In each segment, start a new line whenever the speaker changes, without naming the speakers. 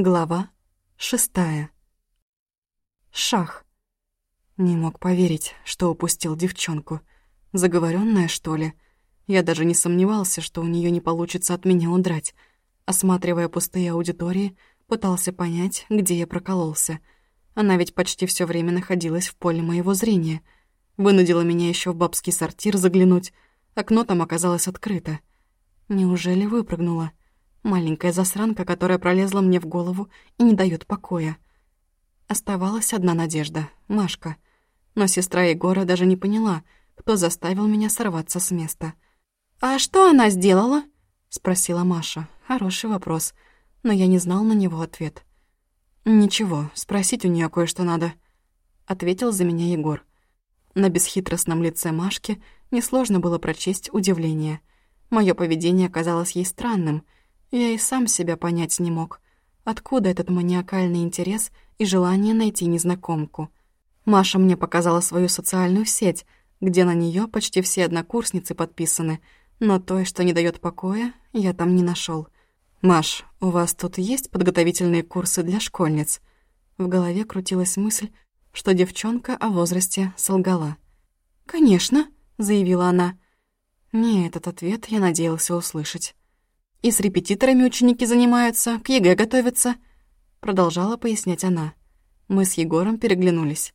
Глава шестая. Шах. Не мог поверить, что упустил девчонку. Заговоренная, что ли? Я даже не сомневался, что у нее не получится от меня удрать. Осматривая пустые аудитории, пытался понять, где я прокололся. Она ведь почти все время находилась в поле моего зрения. Вынудила меня еще в бабский сортир заглянуть. Окно там оказалось открыто. Неужели выпрыгнула? Маленькая засранка, которая пролезла мне в голову и не дает покоя. Оставалась одна надежда — Машка. Но сестра Егора даже не поняла, кто заставил меня сорваться с места. «А что она сделала?» — спросила Маша. Хороший вопрос, но я не знал на него ответ. «Ничего, спросить у нее кое-что надо», — ответил за меня Егор. На бесхитростном лице Машки несложно было прочесть удивление. Мое поведение казалось ей странным — я и сам себя понять не мог. Откуда этот маниакальный интерес и желание найти незнакомку? Маша мне показала свою социальную сеть, где на нее почти все однокурсницы подписаны, но той, что не дает покоя, я там не нашел. «Маш, у вас тут есть подготовительные курсы для школьниц?» В голове крутилась мысль, что девчонка о возрасте солгала. «Конечно», — заявила она. Не этот ответ я надеялся услышать. И с репетиторами ученики занимаются, к ЕГЭ готовятся», — продолжала пояснять она. Мы с Егором переглянулись.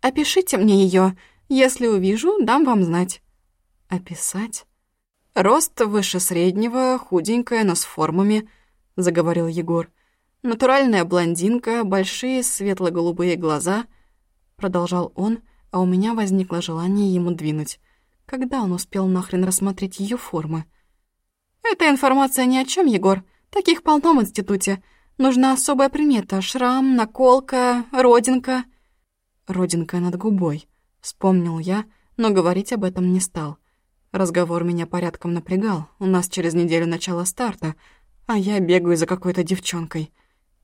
«Опишите мне ее, Если увижу, дам вам знать». «Описать?» «Рост выше среднего, худенькая, но с формами», — заговорил Егор. «Натуральная блондинка, большие светло-голубые глаза», — продолжал он, а у меня возникло желание ему двинуть. Когда он успел нахрен рассмотреть ее формы? «Эта информация ни о чем, Егор. Таких полно в институте. Нужна особая примета. Шрам, наколка, родинка». «Родинка над губой», — вспомнил я, но говорить об этом не стал. Разговор меня порядком напрягал. У нас через неделю начало старта, а я бегаю за какой-то девчонкой.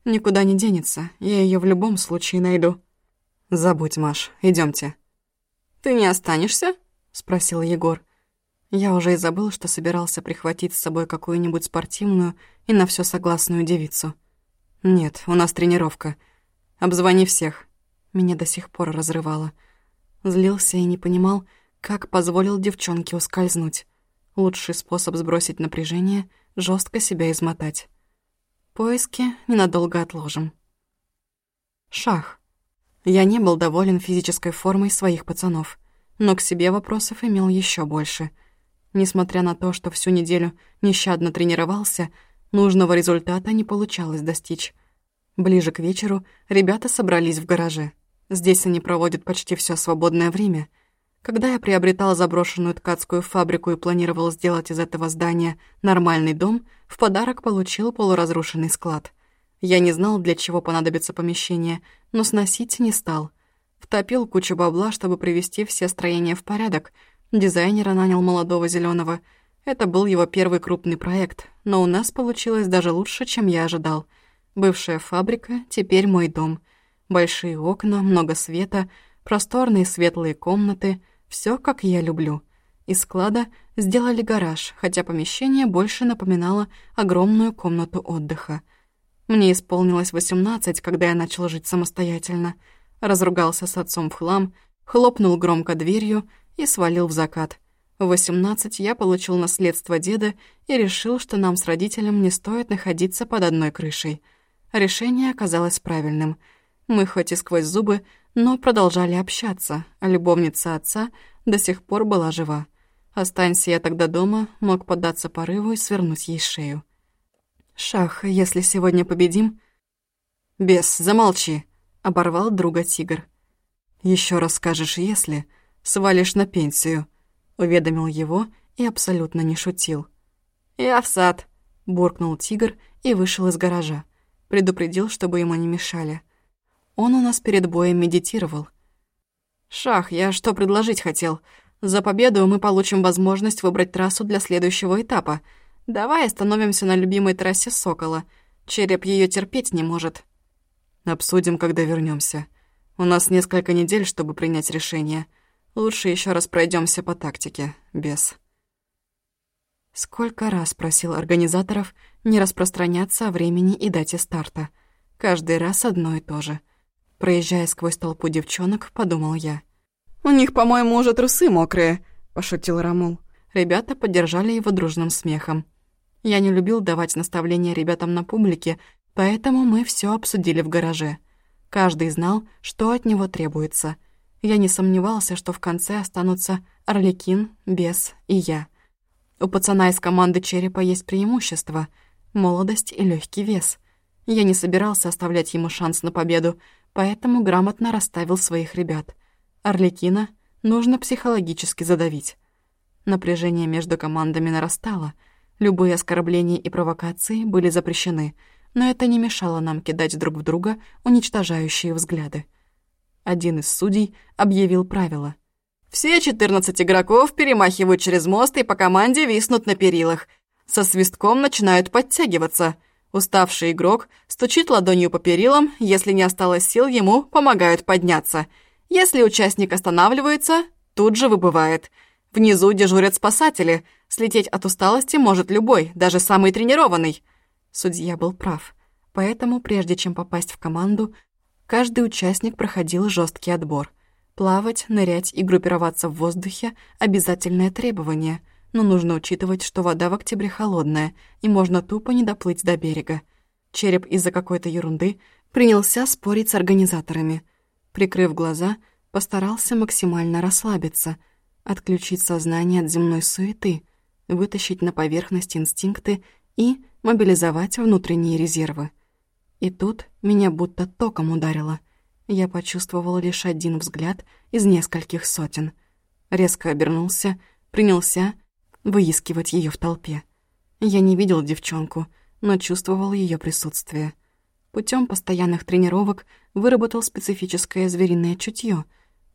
Никуда не денется, я ее в любом случае найду. «Забудь, Маш, идемте. «Ты не останешься?» — спросил Егор. Я уже и забыл, что собирался прихватить с собой какую-нибудь спортивную и на все согласную девицу. Нет, у нас тренировка. Обзвони всех. Меня до сих пор разрывало. Злился и не понимал, как позволил девчонке ускользнуть. Лучший способ сбросить напряжение — жестко себя измотать. Поиски ненадолго отложим. Шах. Я не был доволен физической формой своих пацанов, но к себе вопросов имел еще больше — Несмотря на то, что всю неделю нещадно тренировался, нужного результата не получалось достичь. Ближе к вечеру ребята собрались в гараже. Здесь они проводят почти все свободное время. Когда я приобретал заброшенную ткацкую фабрику и планировал сделать из этого здания нормальный дом, в подарок получил полуразрушенный склад. Я не знал, для чего понадобится помещение, но сносить не стал. Втопил кучу бабла, чтобы привести все строения в порядок — Дизайнера нанял молодого зеленого. Это был его первый крупный проект, но у нас получилось даже лучше, чем я ожидал. Бывшая фабрика, теперь мой дом. Большие окна, много света, просторные светлые комнаты, все как я люблю. Из склада сделали гараж, хотя помещение больше напоминало огромную комнату отдыха. Мне исполнилось 18, когда я начал жить самостоятельно. Разругался с отцом в хлам, хлопнул громко дверью и свалил в закат. В 18 я получил наследство деда и решил, что нам с родителем не стоит находиться под одной крышей. Решение оказалось правильным. Мы хоть и сквозь зубы, но продолжали общаться, а любовница отца до сих пор была жива. Останься я тогда дома, мог поддаться порыву и свернуть ей шею. «Шах, если сегодня победим...» «Бес, замолчи!» — оборвал друга тигр. Еще раз скажешь «если», свалишь на пенсию», — уведомил его и абсолютно не шутил. «Я в сад», — буркнул тигр и вышел из гаража. Предупредил, чтобы ему не мешали. Он у нас перед боем медитировал. «Шах, я что предложить хотел? За победу мы получим возможность выбрать трассу для следующего этапа. Давай остановимся на любимой трассе Сокола. Череп ее терпеть не может». «Обсудим, когда вернемся. У нас несколько недель, чтобы принять решение. Лучше еще раз пройдемся по тактике, без. Сколько раз просил организаторов Не распространяться о времени и дате старта. Каждый раз одно и то же. Проезжая сквозь толпу девчонок, подумал я. «У них, по-моему, уже трусы мокрые», — пошутил Рамул. Ребята поддержали его дружным смехом. Я не любил давать наставления ребятам на публике, поэтому мы все обсудили в гараже. Каждый знал, что от него требуется. Я не сомневался, что в конце останутся Орликин, Бес и я. У пацана из команды Черепа есть преимущество — молодость и легкий вес. Я не собирался оставлять ему шанс на победу, поэтому грамотно расставил своих ребят. Орликина нужно психологически задавить. Напряжение между командами нарастало — Любые оскорбления и провокации были запрещены, но это не мешало нам кидать друг в друга уничтожающие взгляды. Один из судей объявил правила. «Все 14 игроков перемахивают через мост и по команде виснут на перилах. Со свистком начинают подтягиваться. Уставший игрок стучит ладонью по перилам, если не осталось сил, ему помогают подняться. Если участник останавливается, тут же выбывает. Внизу дежурят спасатели — Слететь от усталости может любой, даже самый тренированный. Судья был прав. Поэтому, прежде чем попасть в команду, каждый участник проходил жесткий отбор. Плавать, нырять и группироваться в воздухе – обязательное требование, но нужно учитывать, что вода в октябре холодная, и можно тупо не доплыть до берега. Череп из-за какой-то ерунды принялся спорить с организаторами. Прикрыв глаза, постарался максимально расслабиться, отключить сознание от земной суеты – вытащить на поверхность инстинкты и мобилизовать внутренние резервы. И тут меня будто током ударило. Я почувствовал лишь один взгляд из нескольких сотен. Резко обернулся, принялся выискивать ее в толпе. Я не видел девчонку, но чувствовал ее присутствие. Путем постоянных тренировок выработал специфическое звериное чутье,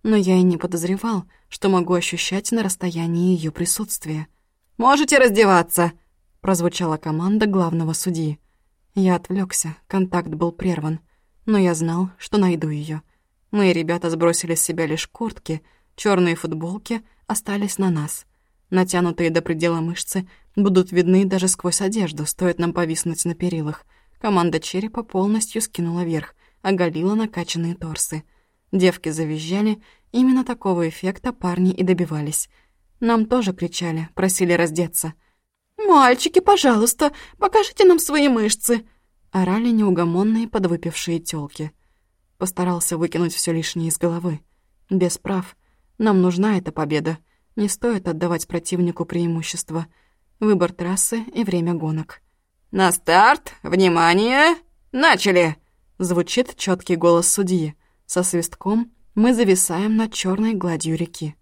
но я и не подозревал, что могу ощущать на расстоянии ее присутствие — «Можете раздеваться!» — прозвучала команда главного судьи. Я отвлекся, контакт был прерван, но я знал, что найду ее. Мои ребята сбросили с себя лишь куртки, черные футболки остались на нас. Натянутые до предела мышцы будут видны даже сквозь одежду, стоит нам повиснуть на перилах. Команда черепа полностью скинула вверх, оголила накачанные торсы. Девки завизжали, именно такого эффекта парни и добивались — нам тоже кричали, просили раздеться. «Мальчики, пожалуйста, покажите нам свои мышцы!» Орали неугомонные подвыпившие тёлки. Постарался выкинуть все лишнее из головы. Без прав. Нам нужна эта победа. Не стоит отдавать противнику преимущество. Выбор трассы и время гонок. «На старт! Внимание! Начали!» Звучит четкий голос судьи. Со свистком мы зависаем над черной гладью реки.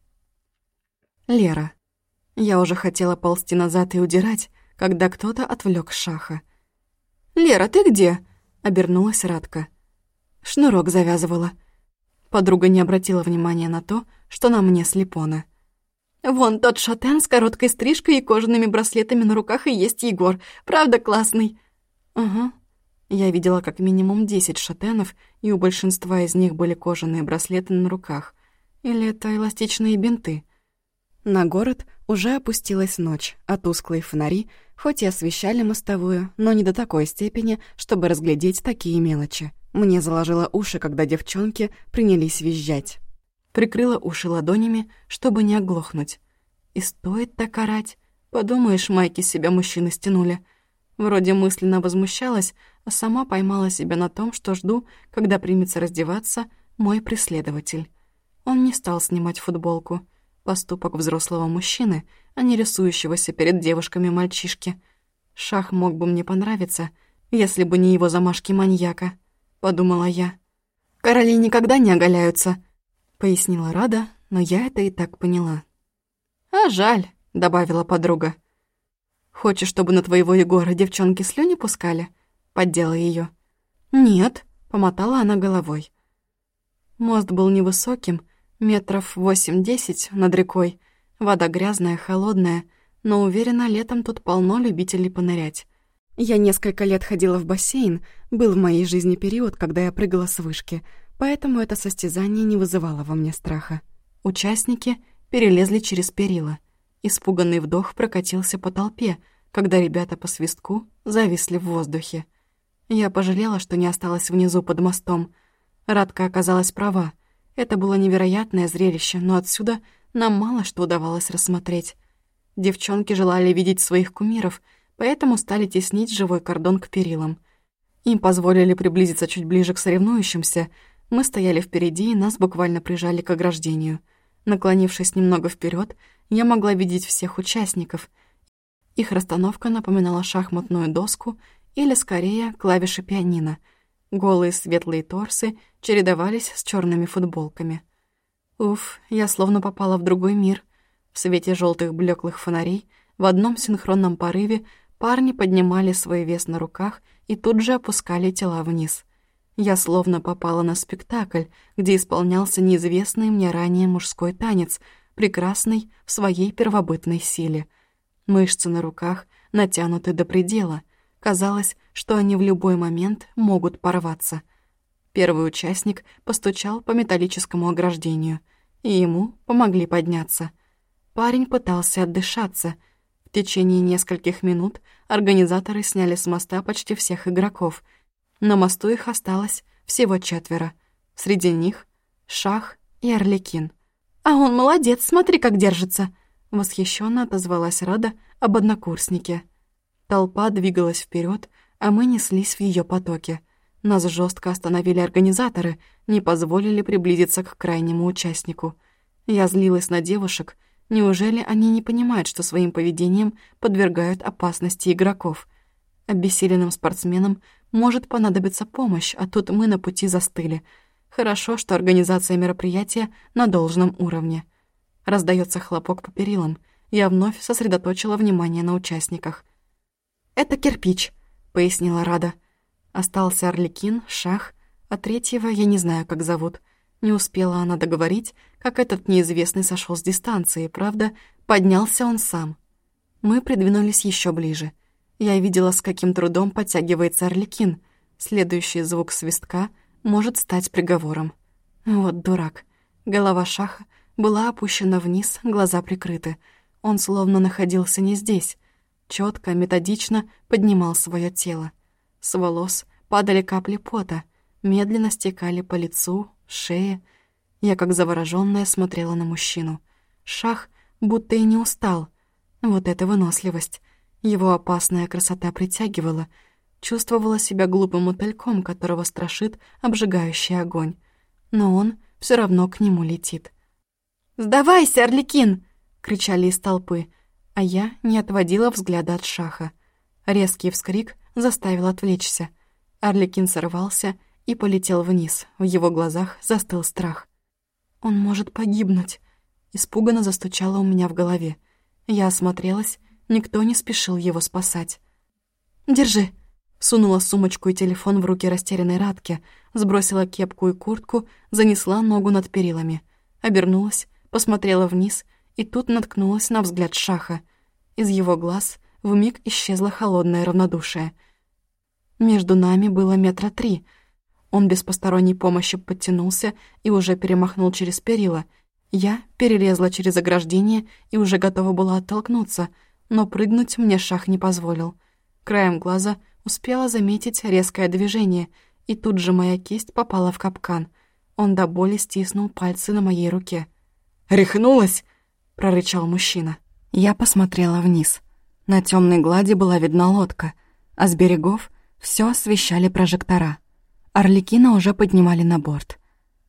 Лера. Я уже хотела ползти назад и удирать, когда кто-то отвлек Шаха. «Лера, ты где?» — обернулась Радка. Шнурок завязывала. Подруга не обратила внимания на то, что на мне слепона. «Вон тот шатен с короткой стрижкой и кожаными браслетами на руках и есть Егор. Правда классный?» «Угу». Я видела как минимум десять шатенов, и у большинства из них были кожаные браслеты на руках. Или это эластичные бинты. На город уже опустилась ночь, а тусклые фонари хоть и освещали мостовую, но не до такой степени, чтобы разглядеть такие мелочи. Мне заложило уши, когда девчонки принялись визжать. Прикрыла уши ладонями, чтобы не оглохнуть. И стоит так орать. Подумаешь, майки себя мужчины стянули. Вроде мысленно возмущалась, а сама поймала себя на том, что жду, когда примется раздеваться мой преследователь. Он не стал снимать футболку — Поступок взрослого мужчины, а не рисующегося перед девушками мальчишки. Шах мог бы мне понравиться, если бы не его замашки маньяка, подумала я. «Короли никогда не оголяются», — пояснила Рада, но я это и так поняла. «А жаль», — добавила подруга. «Хочешь, чтобы на твоего Егора девчонки слюни пускали?» — поддела ее. «Нет», — помотала она головой. Мост был невысоким, Метров восемь-десять над рекой. Вода грязная, холодная, но уверена, летом тут полно любителей понырять. Я несколько лет ходила в бассейн, был в моей жизни период, когда я прыгала с вышки, поэтому это состязание не вызывало во мне страха. Участники перелезли через перила. Испуганный вдох прокатился по толпе, когда ребята по свистку зависли в воздухе. Я пожалела, что не осталась внизу под мостом. Радка оказалась права. Это было невероятное зрелище, но отсюда нам мало что удавалось рассмотреть. Девчонки желали видеть своих кумиров, поэтому стали теснить живой кордон к перилам. Им позволили приблизиться чуть ближе к соревнующимся. Мы стояли впереди, и нас буквально прижали к ограждению. Наклонившись немного вперед, я могла видеть всех участников. Их расстановка напоминала шахматную доску или, скорее, клавиши пианино. Голые светлые торсы чередовались с черными футболками. Уф, я словно попала в другой мир. В свете желтых блеклых фонарей в одном синхронном порыве парни поднимали свой вес на руках и тут же опускали тела вниз. Я словно попала на спектакль, где исполнялся неизвестный мне ранее мужской танец, прекрасный в своей первобытной силе. Мышцы на руках натянуты до предела. Казалось, что они в любой момент могут порваться. Первый участник постучал по металлическому ограждению, и ему помогли подняться. Парень пытался отдышаться. В течение нескольких минут организаторы сняли с моста почти всех игроков. На мосту их осталось всего четверо. Среди них — Шах и Орликин. «А он молодец, смотри, как держится!» Восхищенно отозвалась Рада об однокурснике. Толпа двигалась вперед, а мы неслись в ее потоке. Нас жестко остановили организаторы, не позволили приблизиться к крайнему участнику. Я злилась на девушек. Неужели они не понимают, что своим поведением подвергают опасности игроков? Обессиленным спортсменам может понадобиться помощь, а тут мы на пути застыли — Хорошо, что организация мероприятия на должном уровне. Раздается хлопок по перилам. Я вновь сосредоточила внимание на участниках. «Это кирпич», — пояснила Рада. Остался Орликин, Шах, а третьего я не знаю, как зовут. Не успела она договорить, как этот неизвестный сошел с дистанции, правда, поднялся он сам. Мы придвинулись еще ближе. Я видела, с каким трудом подтягивается Орликин. Следующий звук свистка может стать приговором. Вот дурак. Голова Шаха была опущена вниз, глаза прикрыты. Он словно находился не здесь. Четко, методично поднимал свое тело. С волос падали капли пота, медленно стекали по лицу, шее. Я, как заворожённая, смотрела на мужчину. Шах будто и не устал. Вот эта выносливость. Его опасная красота притягивала — Чувствовала себя глупым мотыльком, которого страшит обжигающий огонь. Но он все равно к нему летит. «Сдавайся, Орликин!» — кричали из толпы, а я не отводила взгляда от шаха. Резкий вскрик заставил отвлечься. Орликин сорвался и полетел вниз. В его глазах застыл страх. «Он может погибнуть!» Испуганно застучало у меня в голове. Я осмотрелась, никто не спешил его спасать. «Держи!» Сунула сумочку и телефон в руки растерянной Радке, сбросила кепку и куртку, занесла ногу над перилами. Обернулась, посмотрела вниз и тут наткнулась на взгляд Шаха. Из его глаз вмиг исчезло холодное равнодушие. Между нами было метра три. Он без посторонней помощи подтянулся и уже перемахнул через перила. Я перелезла через ограждение и уже готова была оттолкнуться, но прыгнуть мне Шах не позволил. Краем глаза — Успела заметить резкое движение, и тут же моя кисть попала в капкан. Он до боли стиснул пальцы на моей руке. «Рехнулась!» — прорычал мужчина. Я посмотрела вниз. На темной глади была видна лодка, а с берегов все освещали прожектора. Орликина уже поднимали на борт.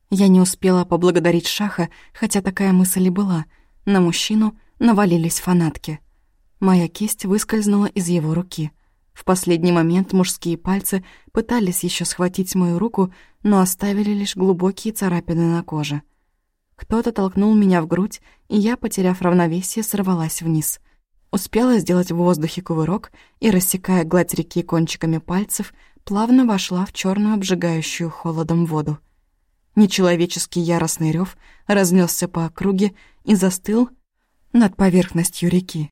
Я не успела поблагодарить Шаха, хотя такая мысль и была. На мужчину навалились фанатки. Моя кисть выскользнула из его руки — в последний момент мужские пальцы пытались еще схватить мою руку, но оставили лишь глубокие царапины на коже. Кто-то толкнул меня в грудь, и я, потеряв равновесие, сорвалась вниз. Успела сделать в воздухе кувырок и, рассекая гладь реки кончиками пальцев, плавно вошла в черную обжигающую холодом воду. Нечеловеческий яростный рев разнесся по округе и застыл над поверхностью реки.